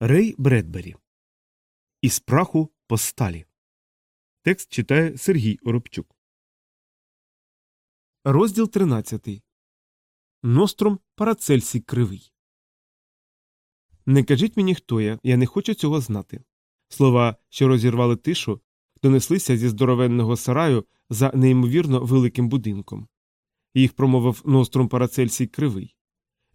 Рей Бредбері. Із праху по сталі. Текст читає Сергій Оробчук. Розділ 13. Ностром Парацельсій Кривий. Не кажіть мені, хто я. Я не хочу цього знати. Слова, що розірвали тишу, донеслися зі здоровенного сараю за неймовірно великим будинком. Їх промовив Ностром Парацельсій Кривий.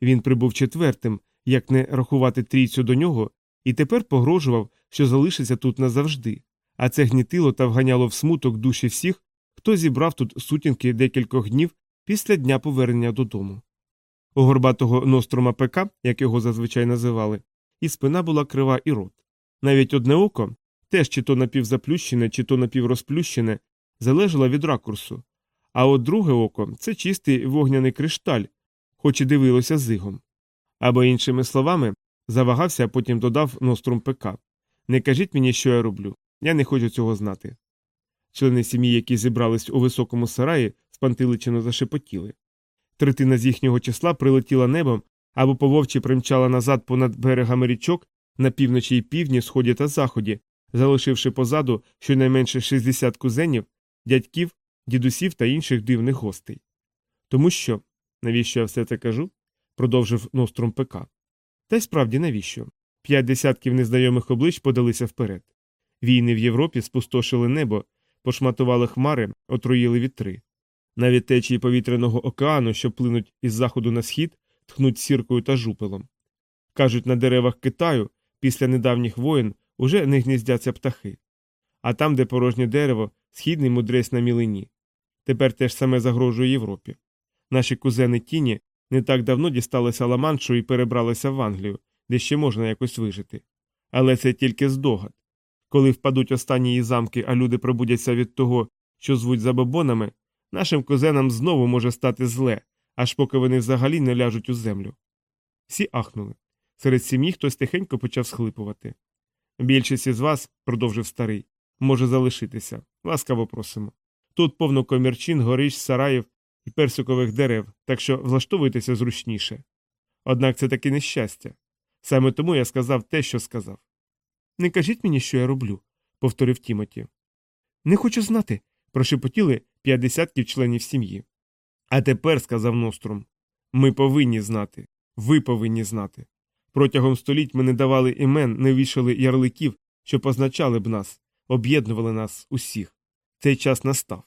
Він прибув четвертим, як не рахувати трійцю до нього, і тепер погрожував, що залишиться тут назавжди, а це гнітило та вганяло в смуток душі всіх, хто зібрав тут сутінки декількох днів після дня повернення додому. У горбатого Нострома ПК, як його зазвичай називали, і спина була крива і рот. Навіть одне око, теж чи то напівзаплющене, чи то напіврозплющене, залежало від ракурсу, а от друге око це чистий вогняний кришталь, хоч і дивилося зигом. Або, іншими словами, завагався, а потім додав Нострум ПК. Не кажіть мені, що я роблю. Я не хочу цього знати. Члени сім'ї, які зібрались у високому сараї, спантиличено зашепотіли. Третина з їхнього числа прилетіла небом або пововчі примчала назад понад берегами річок на півночі і півдні, сході та заході, залишивши позаду щонайменше 60 кузенів, дядьків, дідусів та інших дивних гостей. Тому що, навіщо я все це кажу? Продовжив Ностром ПК. Та й справді навіщо? П'ять десятків незнайомих облич подалися вперед. Війни в Європі спустошили небо, пошматували хмари, отруїли вітри. Навіть течії повітряного океану, що плинуть із заходу на схід, тхнуть сіркою та жупелом. Кажуть, на деревах Китаю після недавніх воєн уже не гніздяться птахи. А там, де порожнє дерево, східний мудрець на мілині. Тепер теж саме загрожує Європі. Наші кузени тіні не так давно дісталися Ламаншу і перебралися в Англію, де ще можна якось вижити. Але це тільки здогад. Коли впадуть останні її замки, а люди пробудяться від того, що звуть забобонами, нашим кузенам знову може стати зле, аж поки вони взагалі не ляжуть у землю. Всі ахнули. Серед сім'ї хтось тихенько почав схлипувати. Більшість із вас, продовжив старий, може залишитися. Ласкаво просимо. Тут повно комірчин, горищ, сараїв і персикових дерев, так що влаштовуйтеся зручніше. Однак це таки нещастя. Саме тому я сказав те, що сказав. Не кажіть мені, що я роблю, повторив Тімоті. Не хочу знати, прошепотіли п'ять десятків членів сім'ї. А тепер, сказав Нострум, ми повинні знати, ви повинні знати. Протягом століть ми не давали імен, не вішали ярликів, що позначали б нас, об'єднували нас усіх. Цей час настав.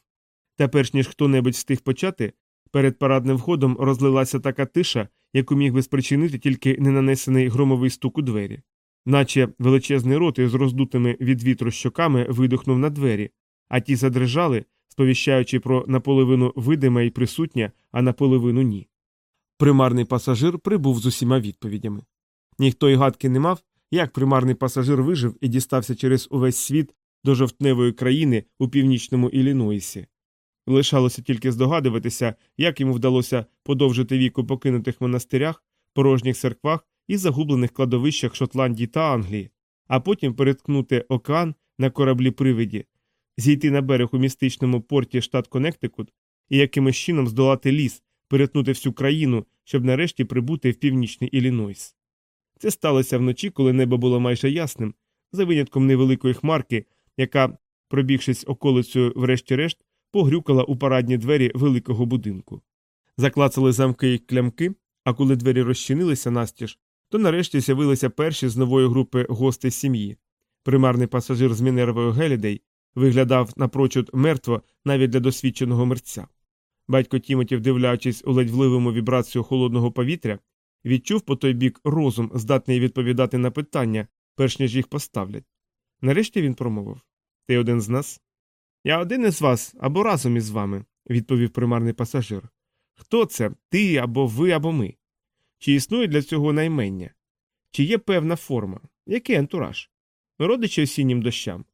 Та перш ніж хто небудь встиг почати, перед парадним входом розлилася така тиша, яку міг би спричинити тільки ненанесений громовий стук у двері, наче величезний рот із роздутими від вітру щоками видихнув на двері, а ті задрижали, сповіщаючи про наполовину видиме і присутнє, а наполовину ні. Примарний пасажир прибув з усіма відповідями. Ніхто й гадки не мав, як примарний пасажир вижив і дістався через увесь світ до жовтневої країни у північному Іллінойсі. Лишалося тільки здогадуватися, як йому вдалося подовжити вік у покинутих монастирях, порожніх церквах і загублених кладовищах Шотландії та Англії, а потім переткнути океан на кораблі привиді, зійти на берег у містичному порті штат Коннектикут і якимось чином здолати ліс, перетнути всю країну, щоб нарешті прибути в північний Іллінойс. Це сталося вночі, коли небо було майже ясним, за винятком невеликої хмарки, яка, пробігшись околицею, врешті-решт, погрюкала у парадні двері великого будинку. Заклацали замки й клямки, а коли двері розчинилися настіж, то нарешті з'явилися перші з нової групи гостей сім'ї. Примарний пасажир з Мінервою Гелідей виглядав напрочуд мертво навіть для досвідченого мерця. Батько Тімоті, вдивляючись у ледь вливому вібрацію холодного повітря, відчув по той бік розум, здатний відповідати на питання, перш ніж їх поставлять. Нарешті він промовив Ти один з нас? Я один із вас або разом із вами, відповів примарний пасажир. Хто це? Ти або ви, або ми? Чи існує для цього наймення? Чи є певна форма? Який антураж? Родичі осіннім дощам?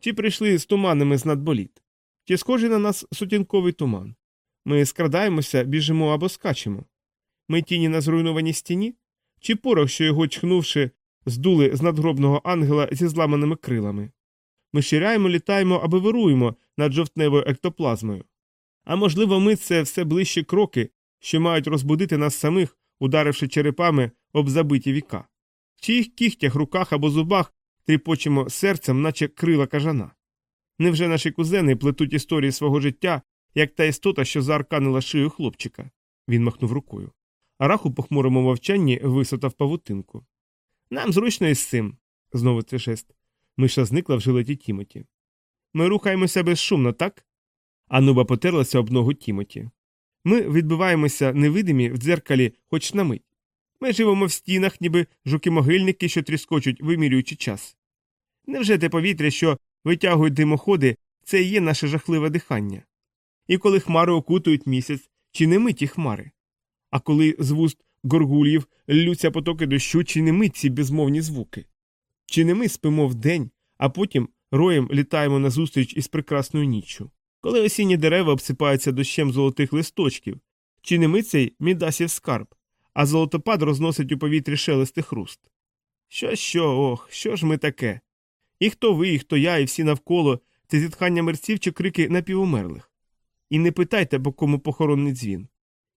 Чи прийшли з туманами з надболіт? Чи схожий на нас сутінковий туман? Ми скрадаємося, біжимо або скачемо? Ми тіні на зруйнованій стіні? Чи порох, що його чхнувши, здули з надгробного ангела зі зламаними крилами? Ми ширяємо, літаємо або вируємо над жовтневою ектоплазмою. А можливо, ми це все ближчі кроки, що мають розбудити нас самих, ударивши черепами об забиті віка. В чиїх кігтях, руках або зубах тріпочемо серцем, наче крила кажана. Невже наші кузени плетуть історії свого життя, як та істота, що заарканила шию хлопчика? Він махнув рукою. Арах у похмурому мовчанні висотав павутинку. Нам зручно із цим, знову цей жест. Миша зникла в жилеті Тімоті. Ми рухаємося безшумно, так? Ануба потерлася об ногу Тімоті. Ми відбиваємося невидимі в дзеркалі хоч на мить. Ми живемо в стінах, ніби жуки-могильники, що тріскочуть, вимірюючи час. Невже те повітря, що витягують димоходи, це і є наше жахливе дихання? І коли хмари окутують місяць, чи не миті хмари? А коли з вуст горгульїв ллються потоки дощу, чи не мить ці безмовні звуки? Чи не ми спимо вдень, а потім роєм літаємо назустріч із прекрасною ніччю? Коли осінні дерева обсипаються дощем золотих листочків, чи не ми цей мідасів скарб, а золотопад розносить у повітрі шелестий хруст? Що, що, ох, що ж ми таке? І хто ви, і хто я, і всі навколо це зітхання мерців чи крики напівумерлих? І не питайте, по кому похоронний дзвін.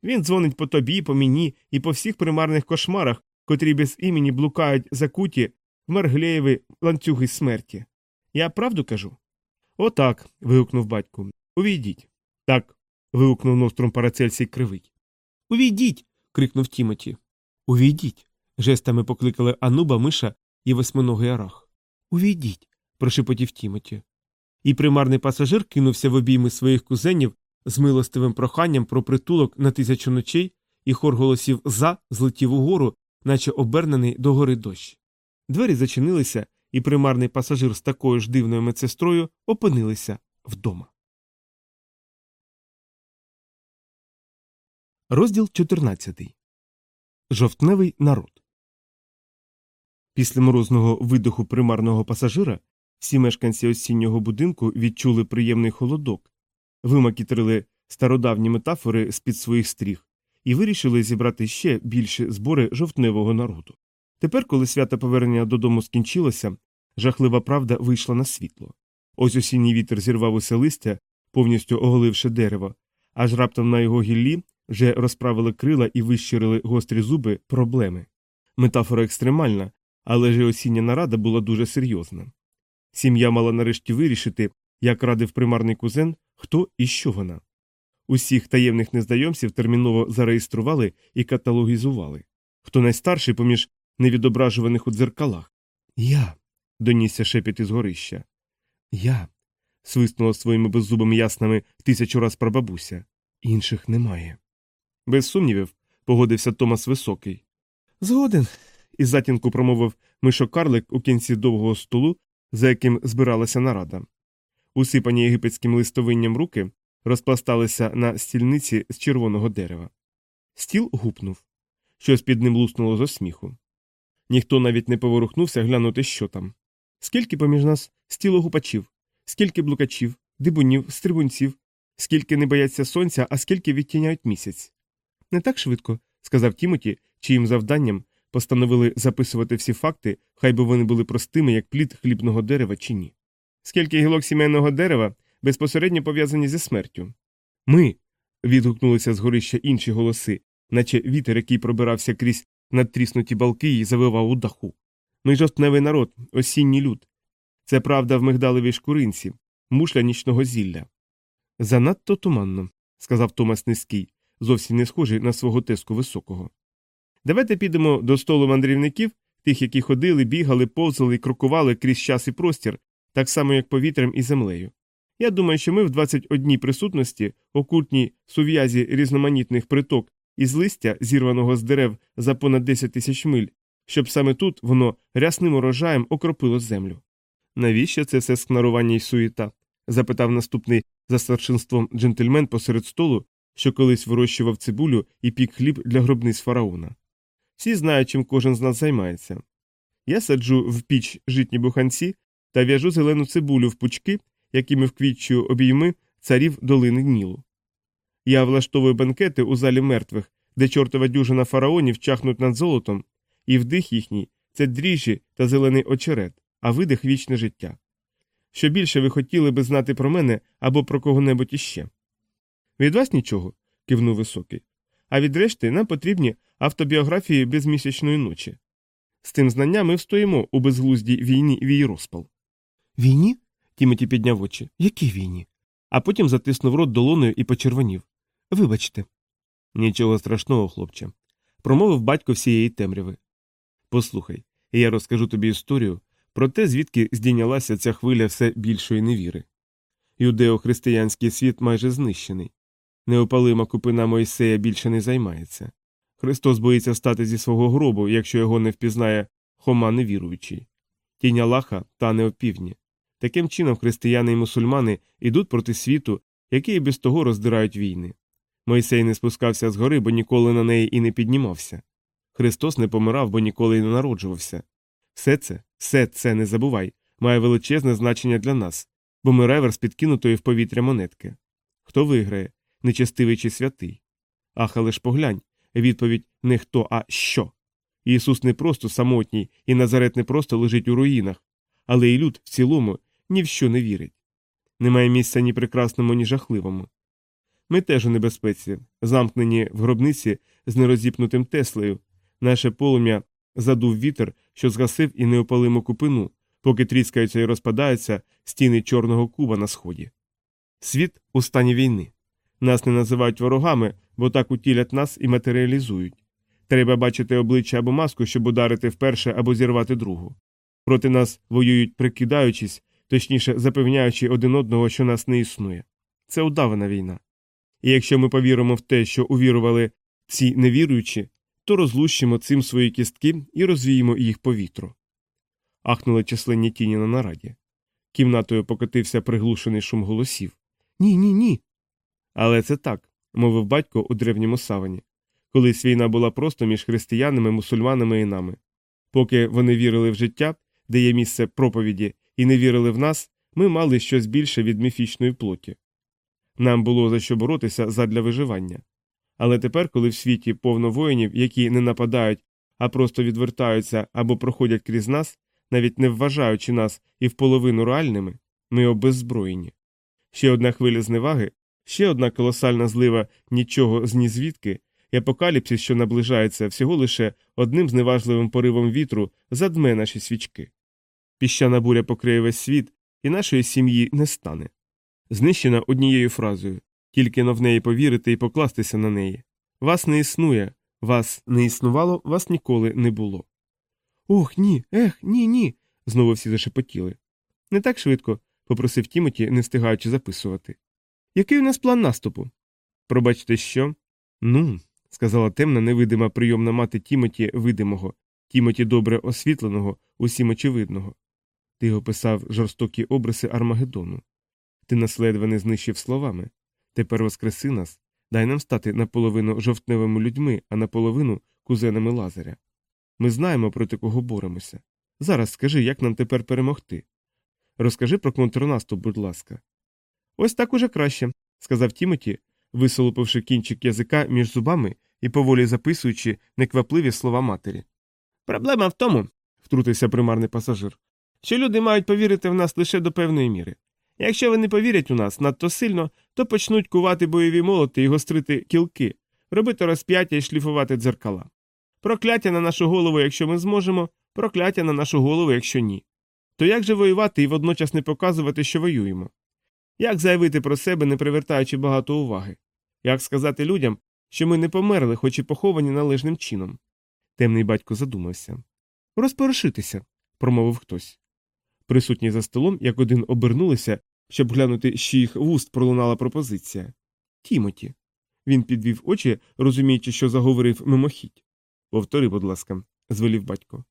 Він дзвонить по тобі, по мені і по всіх примарних кошмарах, котрі без імені блукають закуті Марглеєві ланцюги смерті. Я правду кажу? Отак. вигукнув батько. Увійдіть. Так. вигукнув Ностром Парацельсій кривий. Увійдіть. крикнув Тімоті. Увійдіть. жестами покликали Ануба, Миша і восьминогий арах. Увійдіть. прошепотів Тімоті. І примарний пасажир кинувся в обійми своїх кузенів з милостивим проханням про притулок на тисячу ночей, і хор голосів за злетів угору, наче обернений до гори дощ. Двері зачинилися, і примарний пасажир з такою ж дивною медсестрою опинилися вдома. Розділ 14. Жовтневий народ. Після морозного видиху примарного пасажира всі мешканці осіннього будинку відчули приємний холодок, вимакітрили стародавні метафори з під своїх стріх і вирішили зібрати ще більші збори жовтневого народу. Тепер, коли свято повернення додому скінчилося, жахлива правда вийшла на світло. Ось осінній вітер зірвав усе листя, повністю оголивши дерево, аж раптом на його гіллі вже розправили крила і вищирили гострі зуби проблеми. Метафора екстремальна, але ж осіння нарада була дуже серйозна. Сім'я мала нарешті вирішити, як радив примарний кузен, хто і що вона. Усіх таємних незнайомців терміново зареєстрували і каталогізували. Хто найстарший поміж невідображуваних у дзеркалах. Я. донісся шепіт із горища. Я. свиснула своїми беззубими яснами тисячу раз прабабуся. Інших немає. Без сумнівів, погодився Томас Високий. Згоден. із затінку промовив мишокарлик у кінці довгого столу, за яким збиралася нарада. Усипані єгипетським листовинням руки розпласталися на стільниці з червоного дерева. Стіл гупнув. Щось під ним луснуло з сміху. Ніхто навіть не поворухнувся глянути, що там. Скільки поміж нас стілогупачів, скільки блукачів, дибунів, стрибунців, скільки не бояться сонця, а скільки відтіняють місяць. Не так швидко, сказав Тімоті, чиїм завданням постановили записувати всі факти, хай би вони були простими, як плід хлібного дерева чи ні. Скільки гілок сімейного дерева безпосередньо пов'язані зі смертю? Ми. відгукнулися з горища інші голоси, наче вітер, який пробирався крізь надтріснуті балки і завивав у даху. Ми жовтневий народ, осінній люд. Це правда в мигдалевій шкуринці, мушля нічного зілля. Занадто туманно, сказав Томас Низький, зовсім не схожий на свого теску високого. Давайте підемо до столу мандрівників, тих, які ходили, бігали, повзали і крокували крізь час і простір, так само, як повітрям і землею. Я думаю, що ми в 21 присутності, окультній сув'язі різноманітних приток із листя, зірваного з дерев за понад 10 тисяч миль, щоб саме тут воно рясним урожаєм окропило землю. Навіщо це все скнарування й суєта? запитав наступний за старшинством джентльмен посеред столу, що колись вирощував цибулю і пік хліб для гробниць фараона. Всі знають, чим кожен з нас займається. Я саджу в піч житні буханці та в'яжу зелену цибулю в пучки, якими вквітчую обійми царів долини Нілу. Я влаштовую банкети у залі мертвих, де чортова дюжина фараонів чахнуть над золотом, і вдих їхній це дріжджі та зелений очерет, а видих вічне життя. Що більше ви хотіли би знати про мене або про кого-небудь іще? Від вас нічого, кивнув високий. А від решти нам потрібні автобіографії безмісячної ночі. З тим знанням ми встоїмо у безглуздій війні в її розпал. Війні? Тімоті підняв очі. Які війні? А потім затиснув рот долоною і почервонів. Вибачте. Нічого страшного, хлопче. Промовив батько всієї темряви. Послухай, я розкажу тобі історію про те, звідки здійнялася ця хвиля все більшої невіри. Юдео-християнський світ майже знищений. Неопалима купина Моїсея більше не займається. Христос боїться стати зі свого гробу, якщо його не впізнає Хома невіруючий. Тінь Аллаха тане опівдні. Таким чином християни і мусульмани йдуть проти світу, який і без того роздирають війни. Мойсей не спускався з гори, бо ніколи на неї і не піднімався. Христос не помирав, бо ніколи й не народжувався. Все це, все це не забувай, має величезне значення для нас, бо ми реверс підкинутої в повітря монетки. Хто виграє, нечестивий чи святий? Ах, але ж поглянь, відповідь не хто, а що. Ісус не просто самотній, і Назарет не просто лежить у руїнах, але і люд в цілому ні в що не вірить. Немає місця ні прекрасному, ні жахливому. Ми теж у небезпеці, замкнені в гробниці з нерозіпнутим Теслею. Наше полум'я задув вітер, що згасив і неопалиму купину, поки тріскаються і розпадаються стіни чорного куба на сході. Світ у стані війни. Нас не називають ворогами, бо так утілять нас і матеріалізують. Треба бачити обличчя або маску, щоб ударити вперше або зірвати другу. Проти нас воюють, прикидаючись, точніше запевняючи один одного, що нас не існує. Це удавана війна. І якщо ми повіримо в те, що увірували ці невіруючі, то розлущимо цим свої кістки і розвіємо їх по вітру. Ахнули численні тіні на нараді. Кімнатою покотився приглушений шум голосів. Ні, ні, ні. Але це так, мовив батько у древньому савані. Колись війна була просто між християнами, мусульманами і нами. Поки вони вірили в життя, де є місце проповіді, і не вірили в нас, ми мали щось більше від міфічної плоті. Нам було за що боротися задля виживання. Але тепер, коли в світі повно воїнів, які не нападають, а просто відвертаються або проходять крізь нас, навіть не вважаючи нас і в половину реальними, ми обеззброєні. Ще одна хвиля зневаги, ще одна колосальна злива нічого з нізвідки, і апокаліпсис, що наближається всього лише одним зневажливим поривом вітру, задме наші свічки. Піщана буря покриє весь світ, і нашої сім'ї не стане. Знищена однією фразою тільки но в неї повірити і покластися на неї. Вас не існує, вас не існувало, вас ніколи не було. Ох, ні, ех, ні, ні. знову всі зашепотіли. Не так швидко, попросив Тімоті, не встигаючи записувати. Який у нас план наступу? Пробачте, що? Ну, сказала темна, невидима прийомна мати Тімоті видимого, Тімоті добре освітленого, усім очевидного. Ти описав жорстокі обриси Армагеддону. Ти нас ледве не знищив словами. Тепер воскреси нас, дай нам стати наполовину жовтневими людьми, а наполовину кузенами лазаря. Ми знаємо, проти кого боремося. Зараз скажи, як нам тепер перемогти. Розкажи про контрнаступ, будь ласка. Ось так уже краще, сказав Тімоті, висолопивши кінчик язика між зубами і поволі записуючи неквапливі слова матері. Проблема в тому, втрутився примарний пасажир, що люди мають повірити в нас лише до певної міри. Якщо вони повірять у нас надто сильно, то почнуть кувати бойові молоти і гострити кілки, робити розп'яття і шліфувати дзеркала. Прокляття на нашу голову, якщо ми зможемо, прокляття на нашу голову, якщо ні. То як же воювати і водночас не показувати, що воюємо? Як заявити про себе, не привертаючи багато уваги? Як сказати людям, що ми не померли, хоч і поховані належним чином? Темний батько задумався. Розпорошитися, промовив хтось. Присутні за столом, як один обернулися, щоб глянути, що їх вуст пролунала пропозиція. Тімоті. Він підвів очі, розуміючи, що заговорив мимохідь. Повтори, будь ласка, звелів батько.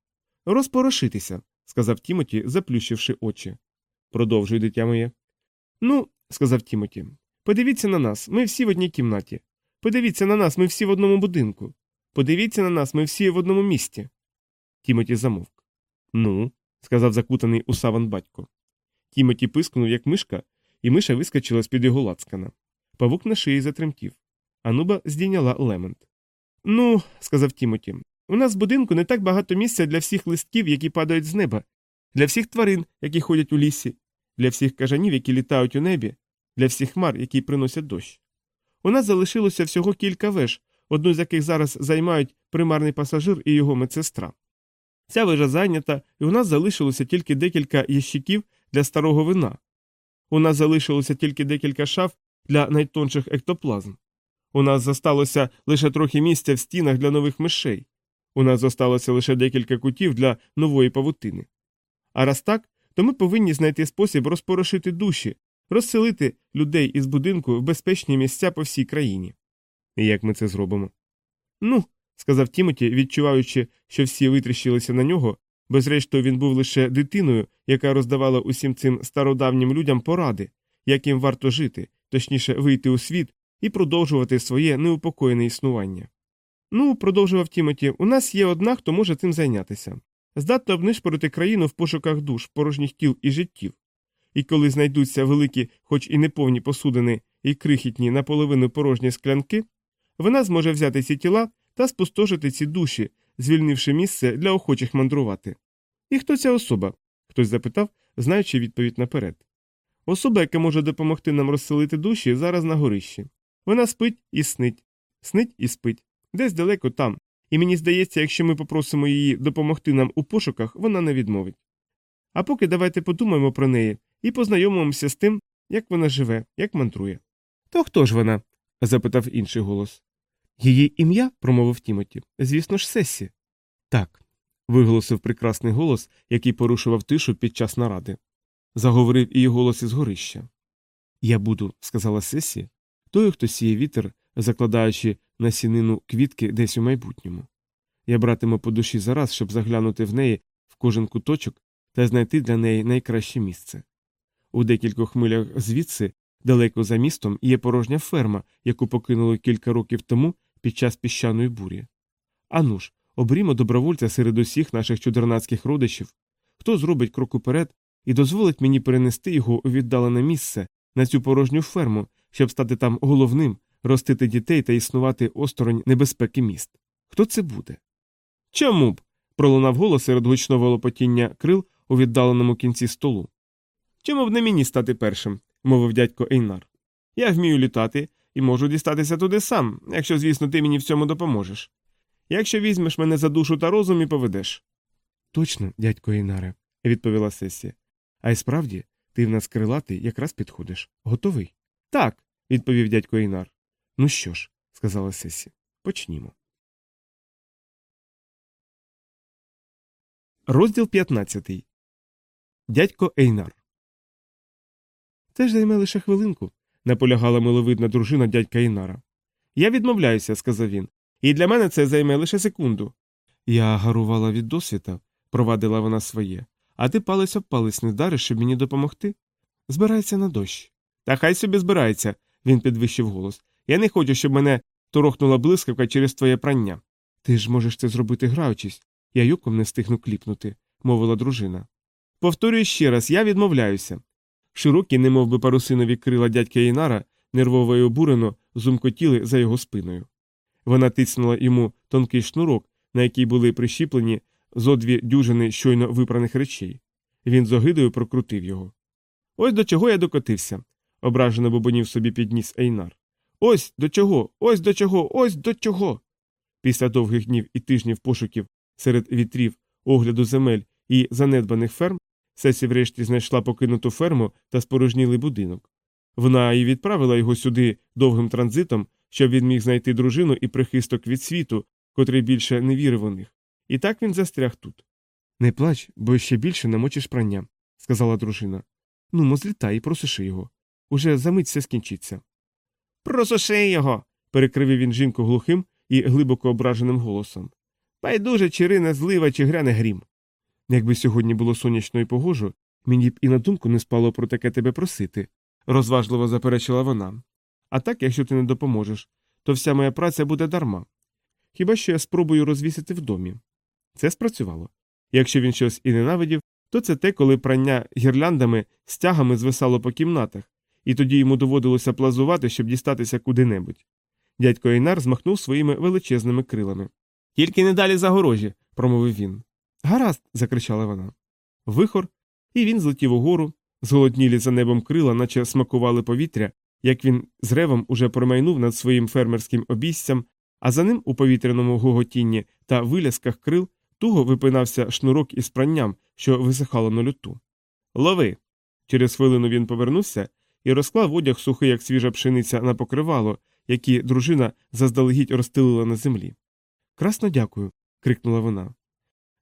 Розпорошитися, сказав Тімоті, заплющивши очі. Продовжуй, дитя моє. Ну, сказав Тімоті, подивіться на нас, ми всі в одній кімнаті. Подивіться на нас, ми всі в одному будинку. Подивіться на нас, ми всі в одному місті. Тімоті замовк. Ну, сказав закутаний у саван батько. Тімоті пискнув, як мишка, і миша вискочила з під його лацкана. Павук на шиї затремтів. Ануба здійняла лемент. Ну, сказав Тімоті, у нас в будинку не так багато місця для всіх листків, які падають з неба, для всіх тварин, які ходять у лісі, для всіх кажанів, які літають у небі, для всіх хмар, які приносять дощ. У нас залишилося всього кілька веж, одну з яких зараз займають примарний пасажир і його медсестра. Ця вежа зайнята, і у нас залишилося тільки декілька ящиків для старого вина. У нас залишилося тільки декілька шаф для найтонших ектоплазм. У нас зосталося лише трохи місця в стінах для нових мишей. У нас зосталося лише декілька кутів для нової павутини. А раз так, то ми повинні знайти спосіб розпорошити душі, розселити людей із будинку в безпечні місця по всій країні. І як ми це зробимо? Ну, сказав Тімоті, відчуваючи, що всі витріщилися на нього, бо зрештою він був лише дитиною, яка роздавала усім цим стародавнім людям поради, як їм варто жити, точніше вийти у світ і продовжувати своє неупокоєне існування. Ну, продовжував Тімоті, у нас є одна, хто може цим зайнятися. Здатна обнишпорити країну в пошуках душ, порожніх тіл і життів. І коли знайдуться великі, хоч і неповні посудини і крихітні наполовину порожні склянки, вона зможе взяти ці тіла та спустошити ці душі, звільнивши місце для охочих мандрувати. І хто ця особа? хтось запитав, знаючи відповідь наперед. Особа, яка може допомогти нам розселити душі, зараз на горищі. Вона спить і снить, снить і спить, десь далеко там, і мені здається, якщо ми попросимо її допомогти нам у пошуках, вона не відмовить. А поки давайте подумаємо про неї і познайомимося з тим, як вона живе, як мантрує. То хто ж вона? запитав інший голос. Її ім'я, промовив Тімоті, звісно ж, Сесі. Так. виголосив прекрасний голос, який порушував тишу під час наради. Заговорив її голос із горища. Я буду, сказала Сесі, той, хто сіє вітер, закладаючи на сінину квітки десь у майбутньому. Я братиму по душі зараз, щоб заглянути в неї в кожен куточок та знайти для неї найкраще місце. У декількох милях звідси, далеко за містом, є порожня ферма, яку покинули кілька років тому під час піщаної бурі. Ану ж, обрімо добровольця серед усіх наших чудернацьких родичів, хто зробить крок уперед і дозволить мені перенести його у віддалене місце на цю порожню ферму, щоб стати там головним, ростити дітей та існувати осторонь небезпеки міст. Хто це буде? Чому б? пролунав голос серед гучного лопотіння крил у віддаленому кінці столу. Чому б не мені стати першим? мовив дядько Ейнар. Я вмію літати і можу дістатися туди сам, якщо, звісно, ти мені в цьому допоможеш. Якщо візьмеш мене за душу та розум і поведеш. Точно, дядько Ейнаре, відповіла сесія. А й справді, ти в нас крилатий якраз підходиш. Готовий? Так, відповів дядько Ейнар. Ну що ж, сказала Сесі, почнімо. Розділ 15. Дядько Ейнар. Це ж займе лише хвилинку, наполягала миловидна дружина дядька Ейнара. Я відмовляюся, сказав він, і для мене це займе лише секунду. Я гарувала від досвіта, провадила вона своє, а ти палець об палець не дариш, щоб мені допомогти. Збирається на дощ. Та хай собі збирається, він підвищив голос. Я не хочу, щоб мене торохнула блискавка через твоє прання. Ти ж можеш це зробити граючись, я юком не встигну кліпнути, мовила дружина. Повторюю ще раз, я відмовляюся. Широкі, немов би парусинові крила дядька Інара, нервово й обурено зумкотіли за його спиною. Вона тиснула йому тонкий шнурок, на який були прищіплені зо дві дюжини щойно випраних речей. Він з огидою прокрутив його. Ось до чого я докотився, ображено бубонів собі підніс Ейнар. Ось до чого, ось до чого, ось до чого. Після довгих днів і тижнів пошуків серед вітрів, огляду земель і занедбаних ферм, Сесі врешті знайшла покинуту ферму та спорожнілий будинок. Вона і відправила його сюди довгим транзитом, щоб він міг знайти дружину і прихисток від світу, котрий більше не вірив у них. І так він застряг тут. Не плач, бо ще більше намочиш прання, сказала дружина. Ну, злітай і просуши його. Уже за мить все скінчиться. Просуши його. перекривив він жінку глухим і глибоко ображеним голосом. Байдуже, чи рине злива, чи гряне грім. Якби сьогодні було сонячно і погожо, мені б і на думку не спало про таке тебе просити, розважливо заперечила вона. А так, якщо ти не допоможеш, то вся моя праця буде дарма. Хіба що я спробую розвісити в домі. Це спрацювало. Якщо він щось і ненавидів, то це те, коли прання гірляндами стягами звисало по кімнатах, і тоді йому доводилося плазувати, щоб дістатися куди-небудь. Дядько Ейнар змахнув своїми величезними крилами. Тільки не далі загорожі, промовив він. Гаразд. закричала вона. Вихор, і він злетів угору, зголоднілі за небом крила, наче смакували повітря, як він з ревом уже промайнув над своїм фермерським обійстям, а за ним у повітряному гоготінні та вилясках крил Туго випинався шнурок із пранням, що висихало на люту. Лови. Через хвилину він повернувся і розклав одяг сухий, як свіжа пшениця, на покривало, які дружина заздалегідь розстелила на землі. Красно дякую. крикнула вона.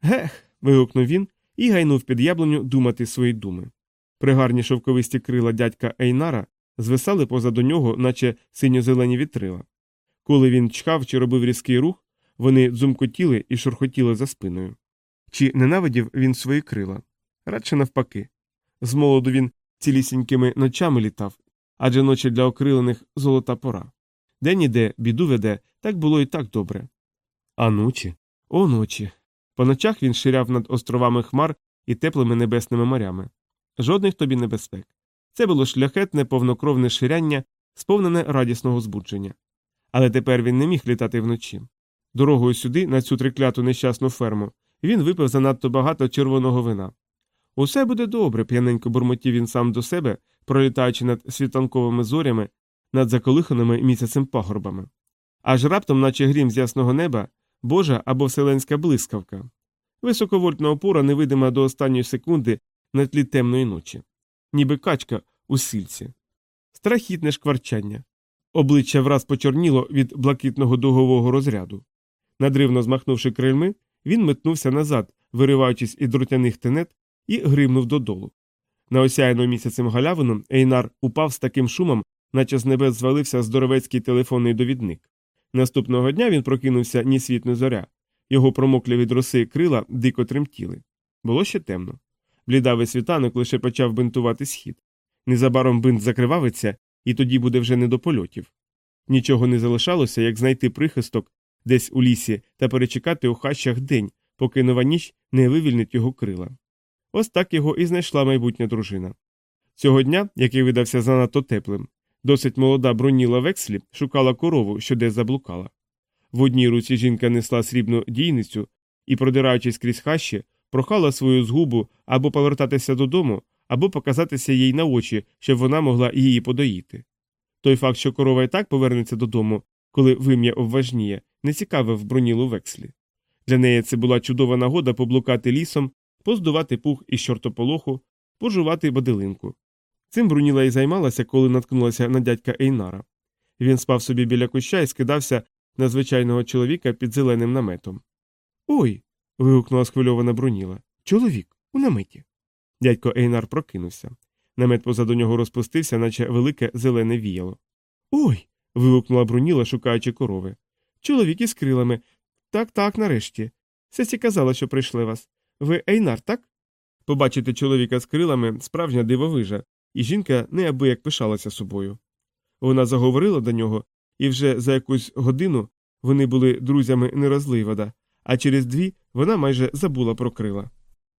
Гех. вигукнув він і гайнув під яблуню думати свої думи. Пригарні шовковисті крила дядька Ейнара звисали позаду нього, наче синьо-зелені вітрила. Коли він чхав чи робив різкий рух, вони дзумкотіли і шурхотіли за спиною. Чи ненавидів він свої крила? Радше навпаки. З молоду він цілісінькими ночами літав, адже ночі для окрилених золота пора. День іде, біду веде, так було і так добре. А ночі? О ночі. По ночах він ширяв над островами хмар і теплими небесними морями. Жодних тобі небезпек. Це було шляхетне, повнокровне ширяння, сповнене радісного збудження. Але тепер він не міг літати вночі. Дорогою сюди, на цю трикляту нещасну ферму, він випив занадто багато червоного вина. Усе буде добре, п'яненько бурмотів він сам до себе, пролітаючи над світанковими зорями, над заколиханими місяцем пагорбами. Аж раптом, наче грім з ясного неба, Божа або вселенська блискавка. Високовольтна опора невидима до останньої секунди на тлі темної ночі, ніби качка у сільці. Страхітне шкварчання. Обличчя враз почорніло від блакитного дугового розряду. Надривно змахнувши крильми, він метнувся назад, вириваючись із дротяних тенет, і гримнув додолу. На осяяну місяцем галявину Ейнар упав з таким шумом, наче з небес звалився здоровецький телефонний довідник. Наступного дня він прокинувся ні світ, ні зоря. Його промоклі від роси крила дико тремтіли. Було ще темно. Блідавий світанок лише почав бинтувати схід. Незабаром бинт закривавиться, і тоді буде вже не до польотів. Нічого не залишалося, як знайти прихисток десь у лісі та перечекати у хащах день, поки нова ніч не вивільнить його крила. Ось так його і знайшла майбутня дружина. Цього дня, який видався занадто теплим, досить молода броніла векслі шукала корову, що десь заблукала. В одній руці жінка несла срібну дійницю і, продираючись крізь хащі, прохала свою згубу або повертатися додому, або показатися їй на очі, щоб вона могла її подоїти. Той факт, що корова і так повернеться додому, коли вим'я обважніє, не цікавив бронілу векслі. Для неї це була чудова нагода поблукати лісом, поздувати пух із чортополоху, пожувати бадилинку. Цим Бруніла і займалася, коли наткнулася на дядька Ейнара. Він спав собі біля куща і скидався на звичайного чоловіка під зеленим наметом. Ой. вигукнула схвильована Бруніла. Чоловік, у наметі. Дядько Ейнар прокинувся. Намет позаду нього розпустився, наче велике зелене віяло. Ой. вигукнула Бруніла, шукаючи корови. Чоловік із крилами. Так, так, нарешті. Сесі казала, що прийшли вас. Ви Ейнар, так? Побачити чоловіка з крилами справжня дивовижа, і жінка неабияк пишалася собою. Вона заговорила до нього, і вже за якусь годину вони були друзями не розлий а через дві вона майже забула про крила.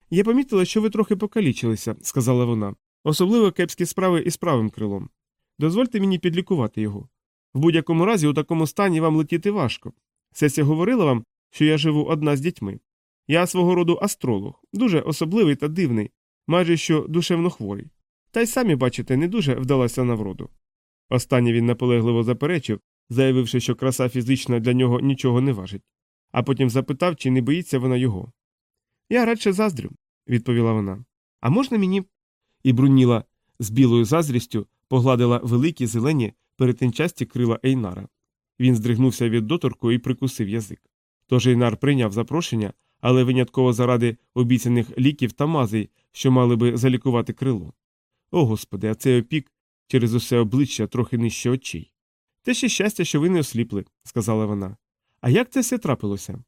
Я помітила, що ви трохи покалічилися, сказала вона, особливо кепські справи із правим крилом. Дозвольте мені підлікувати його. В будь-якому разі у такому стані вам летіти важко. Сеся говорила вам, що я живу одна з дітьми. Я свого роду астролог, дуже особливий та дивний, майже що душевно хворий. Та й самі, бачите, не дуже вдалася на вроду. Останнє він наполегливо заперечив, заявивши, що краса фізична для нього нічого не важить, а потім запитав, чи не боїться вона його. Я радше заздрю, відповіла вона. А можна мені. І бруніла з білою заздрістю погладила великі зелені перетинчасті крила Ейнара. Він здригнувся від доторку і прикусив язик. Тож Ейнар прийняв запрошення, але винятково заради обіцяних ліків та мазей, що мали би залікувати крило. О господи, а цей опік через усе обличчя трохи нижче очей. Те ще щастя, що ви не осліпли, сказала вона. А як це все трапилося?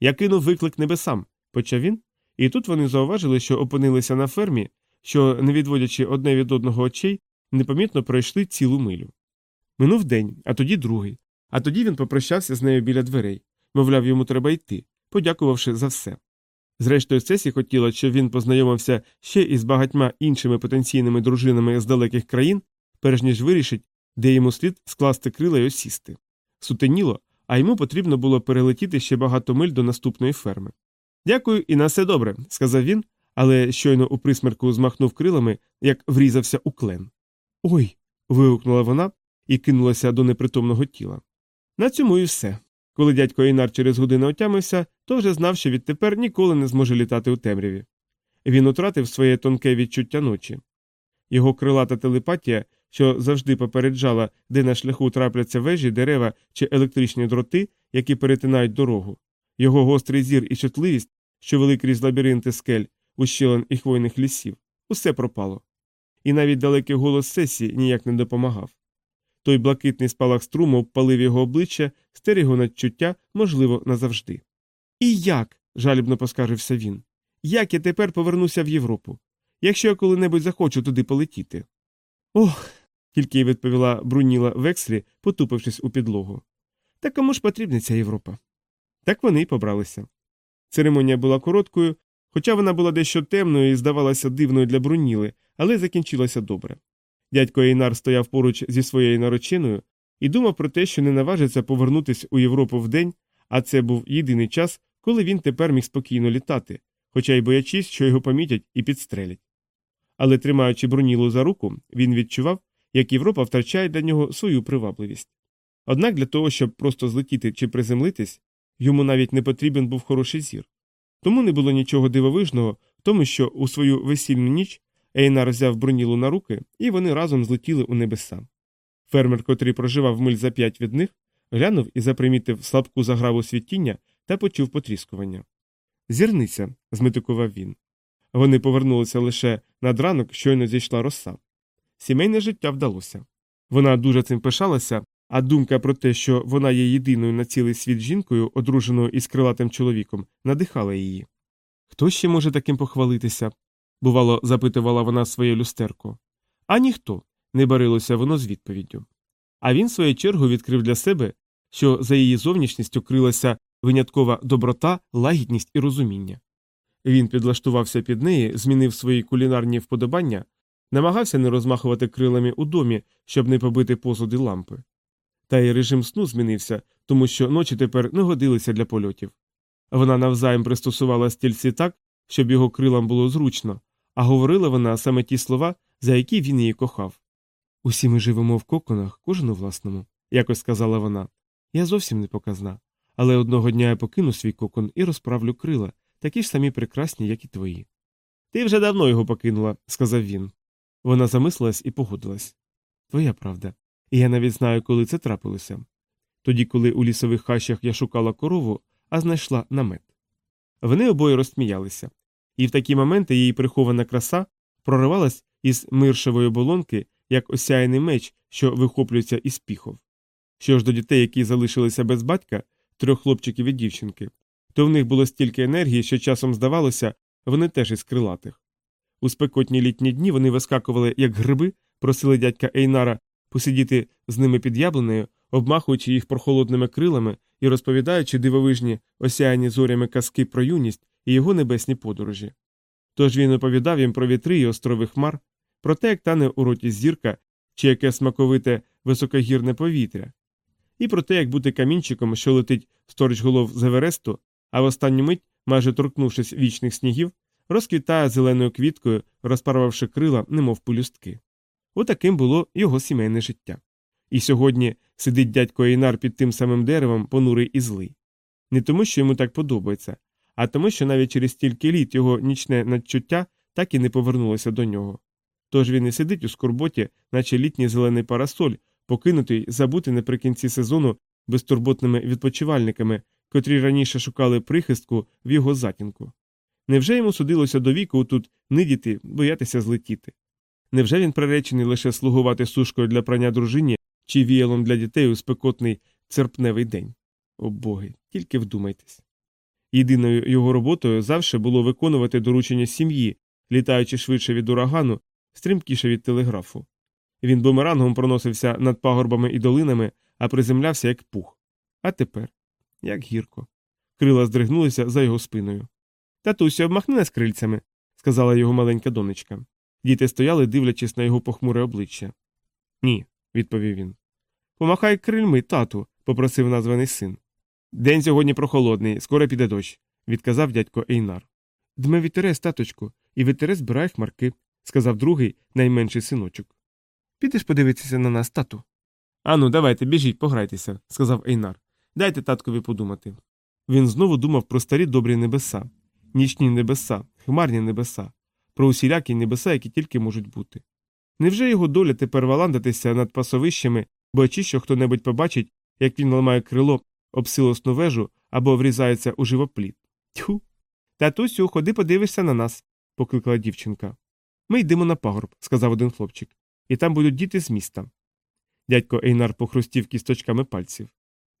Я кинув виклик небесам, почав він, і тут вони зауважили, що опинилися на фермі, що, не відводячи одне від одного очей, непомітно пройшли цілу милю. Минув день, а тоді другий, а тоді він попрощався з нею біля дверей, мовляв, йому треба йти, подякувавши за все. Зрештою, Цесі хотіла, щоб він познайомився ще із багатьма іншими потенційними дружинами з далеких країн, перш ніж вирішить, де йому слід скласти крила й осісти. Сутеніло, а йому потрібно було перелетіти ще багато миль до наступної ферми. Дякую і на все добре, сказав він, але щойно у присмерку змахнув крилами, як врізався у клен. Ой. вигукнула вона і кинулася до непритомного тіла. На цьому і все. Коли дядько Ейнар через годину отямився, то вже знав, що відтепер ніколи не зможе літати у темряві. Він утратив своє тонке відчуття ночі. Його крилата телепатія, що завжди попереджала, де на шляху трапляться вежі, дерева чи електричні дроти, які перетинають дорогу, його гострий зір і чутливість, що вели крізь лабіринти скель, ущелин і хвойних лісів, усе пропало. І навіть далекий голос сесії ніяк не допомагав. Той блакитний спалах струму обпалив його обличчя, стер його надчуття, можливо, назавжди. І як? жалібно поскаржився він. Як я тепер повернуся в Європу, якщо я коли-небудь захочу туди полетіти? Ох. тільки й відповіла Бруніла Векслі, потупившись у підлогу. Та кому ж потрібна ця Європа? Так вони й побралися. Церемонія була короткою, хоча вона була дещо темною і здавалася дивною для Бруніли, але закінчилася добре. Дядько Ейнар стояв поруч зі своєю нарочиною і думав про те, що не наважиться повернутися у Європу вдень, а це був єдиний час, коли він тепер міг спокійно літати, хоча й боячись, що його помітять і підстрелять. Але тримаючи Брунілу за руку, він відчував, як Європа втрачає для нього свою привабливість. Однак для того, щоб просто злетіти чи приземлитись, йому навіть не потрібен був хороший зір. Тому не було нічого дивовижного в тому, що у свою весільну ніч Ейнар взяв Брунілу на руки, і вони разом злетіли у небеса. Фермер, котрий проживав миль за п'ять від них, глянув і запримітив слабку заграву світіння та почув потріскування. Зірниця, зметикував він. Вони повернулися лише над ранок, щойно зійшла роса. Сімейне життя вдалося. Вона дуже цим пишалася, а думка про те, що вона є єдиною на цілий світ жінкою, одруженою із крилатим чоловіком, надихала її. Хто ще може таким похвалитися? Бувало, запитувала вона своє люстерко. А ніхто, не барилося воно з відповіддю. А він, в свою чергу, відкрив для себе, що за її зовнішністю крилася виняткова доброта, лагідність і розуміння. Він підлаштувався під неї, змінив свої кулінарні вподобання, намагався не розмахувати крилами у домі, щоб не побити посуди лампи. Та й режим сну змінився, тому що ночі тепер не годилися для польотів. Вона навзаєм пристосувала стільці так, щоб його крилам було зручно, а говорила вона саме ті слова, за які він її кохав. Усі ми живемо в коконах, кожен у власному, якось сказала вона. Я зовсім не показна. Але одного дня я покину свій кокон і розправлю крила, такі ж самі прекрасні, як і твої. Ти вже давно його покинула, сказав він. Вона замислилась і погодилась. Твоя правда. І я навіть знаю, коли це трапилося. Тоді, коли у лісових хащах я шукала корову, а знайшла намет. Вони обоє розсміялися, і в такі моменти її прихована краса проривалась із миршевої болонки, як осяяний меч, що вихоплюється із піхов. Що ж до дітей, які залишилися без батька, трьох хлопчиків і дівчинки, то в них було стільки енергії, що часом здавалося, вони теж із крилатих. У спекотні літні дні вони вискакували, як гриби, просили дядька Ейнара посидіти з ними під яблунею, обмахуючи їх прохолодними крилами і розповідаючи дивовижні осяяні зорями казки про юність і його небесні подорожі. Тож він оповідав їм про вітри і острови хмар, про те, як тане у роті зірка, чи яке смаковите високогірне повітря, і про те, як бути камінчиком, що летить сторіч голов з Евересту, а в останню мить, майже торкнувшись вічних снігів, розквітає зеленою квіткою, розпарвавши крила, немов пелюстки. Отаким було його сімейне життя. І сьогодні сидить дядько Ейнар під тим самим деревом, понурий і злий. Не тому, що йому так подобається, а тому, що навіть через стільки літ його нічне надчуття так і не повернулося до нього. Тож він і сидить у скорботі, наче літній зелений парасоль, покинутий, забутий наприкінці сезону безтурботними відпочивальниками, котрі раніше шукали прихистку в його затінку. Невже йому судилося до віку тут нидіти, боятися злетіти? Невже він приречений лише слугувати сушкою для прання дружині чи віялом для дітей у спекотний церпневий день? О боги, тільки вдумайтесь. Єдиною його роботою завжди було виконувати доручення сім'ї, літаючи швидше від урагану, стрімкіше від телеграфу. Він бумерангом проносився над пагорбами і долинами, а приземлявся як пух. А тепер як гірко. Крила здригнулися за його спиною. Татусю, обмахни нас крильцями, сказала його маленька донечка. Діти стояли, дивлячись на його похмуре обличчя. Ні, відповів він. Помахай крильми, тату, попросив названий син. День сьогодні прохолодний, скоро піде дощ, відказав дядько Ейнар. Дме вітерець, таточку, і вітерець збирає хмарки, сказав другий найменший синочок. Підеш подивитися на нас, тату. Ану, давайте, біжіть, пограйтеся, сказав Ейнар. Дайте таткові подумати. Він знову думав про старі добрі небеса, нічні небеса, хмарні небеса, про усілякі небеса, які тільки можуть бути. Невже його доля тепер валандатися над пасовищами, боячись, що хто небудь побачить, як він ламає крило об силосну вежу або врізається у живопліт? Тьху. Татусю, ходи подивишся на нас, покликала дівчинка. Ми йдемо на пагорб, сказав один хлопчик, і там будуть діти з міста. Дядько Ейнар похрустів кісточками пальців.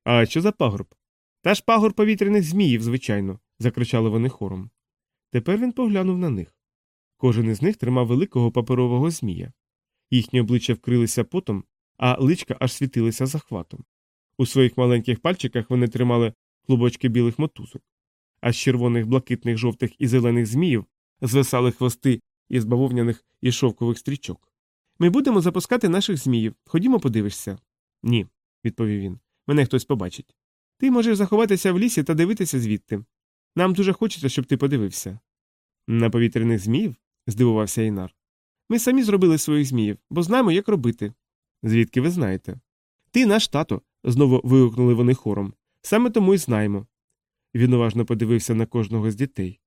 А що за пагорб? Та ж пагорб повітряних зміїв, звичайно, закричали вони хором. Тепер він поглянув на них. Кожен із них тримав великого паперового змія. Їхні обличчя вкрилися потом, а личка аж світилися захватом. У своїх маленьких пальчиках вони тримали клубочки білих мотузок, а з червоних, блакитних, жовтих і зелених зміїв звисали хвости із бавовняних і шовкових стрічок. Ми будемо запускати наших зміїв. Ходімо, подивишся. Ні, відповів він. Мене хтось побачить. Ти можеш заховатися в лісі та дивитися звідти. Нам дуже хочеться, щоб ти подивився. На повітряних зміїв? здивувався Інар. Ми самі зробили своїх зміїв, бо знаємо, як робити. Звідки ви знаєте? Ти наш тато, знову вигукнули вони хором. Саме тому й знаємо. Він уважно подивився на кожного з дітей.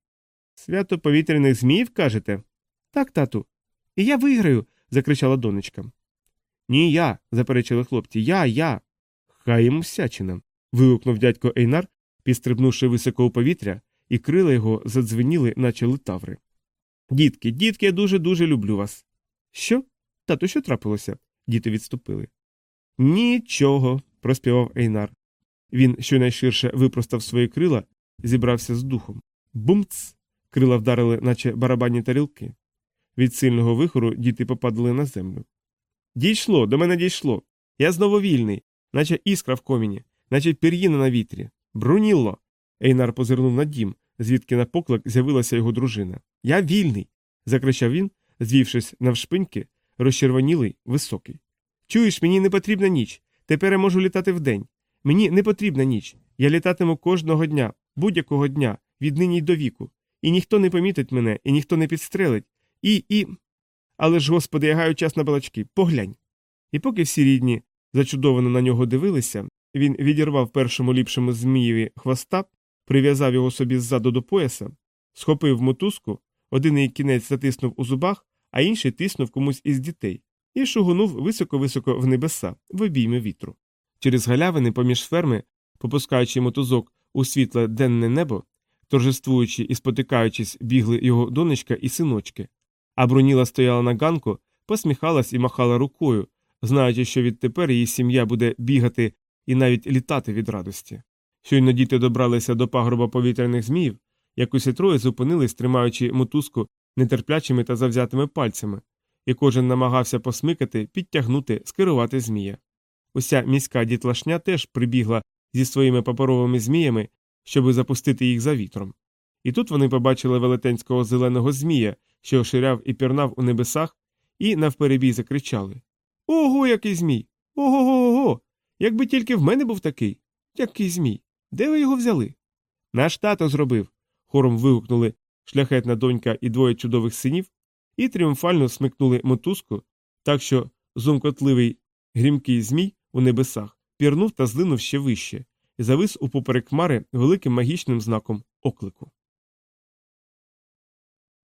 Свято повітряних зміїв, кажете? Так, тату. І я виграю. закричала донечка. Ні, я, заперечили хлопці. Я, я. Хай йому всячина. вигукнув дядько Ейнар, підстрибнувши високо у повітря, і крила його задзвеніли, наче литаври. Дітки, дітки, я дуже дуже люблю вас. Що? Тату, що трапилося? Діти відступили. Нічого, проспівав Ейнар. Він щонайширше випростав свої крила, зібрався з духом. Бумц! Крила вдарили, наче барабанні тарілки. Від сильного вихору діти попадали на землю. Дійшло, до мене дійшло. Я знову вільний, наче іскра в коміні, наче пір'їна на вітрі. Брунілло. Ейнар позирнув на дім, звідки на поклик з'явилася його дружина. Я вільний. закричав він, звівшись навшпиньки, розчервонілий, високий. Чуєш, мені не потрібна ніч. Тепер я можу літати вдень. Мені не потрібна ніч. Я літатиму кожного дня, будь-якого дня, віднині й до віку. І ніхто не помітить мене, і ніхто не підстрелить. І. і. Але ж, господи, я гаю час на балачки. Поглянь. І поки всі рідні зачудовано на нього дивилися, він відірвав першому ліпшому змієві хвоста, прив'язав його собі ззаду до пояса, схопив мотузку, один її кінець затиснув у зубах, а інший тиснув комусь із дітей, і шугунув високо-високо в небеса, в обійми вітру. Через галявини поміж ферми, попускаючи мотузок у світле денне небо, торжествуючи і спотикаючись, бігли його донечка і синочки, а Бруніла стояла на ганку, посміхалась і махала рукою, знаючи, що відтепер її сім'я буде бігати і навіть літати від радості. Щойно діти добралися до пагорба повітряних зміїв, як усі троє зупинились, тримаючи мотузку нетерплячими та завзятими пальцями, і кожен намагався посмикати, підтягнути, скерувати змія. Уся міська дітлашня теж прибігла зі своїми паперовими зміями, щоби запустити їх за вітром. І тут вони побачили велетенського зеленого змія, що ширяв і пірнав у небесах, і навперебій закричали Ого, який змій! Ого го го Якби тільки в мене був такий. Який змій? Де ви його взяли? Наш тато зробив. хором вигукнули шляхетна донька і двоє чудових синів, і тріумфально смикнули мотузку, так що зумкотливий грімкий змій у небесах пірнув та злинув ще вище, і завис у поперек хмари великим магічним знаком оклику.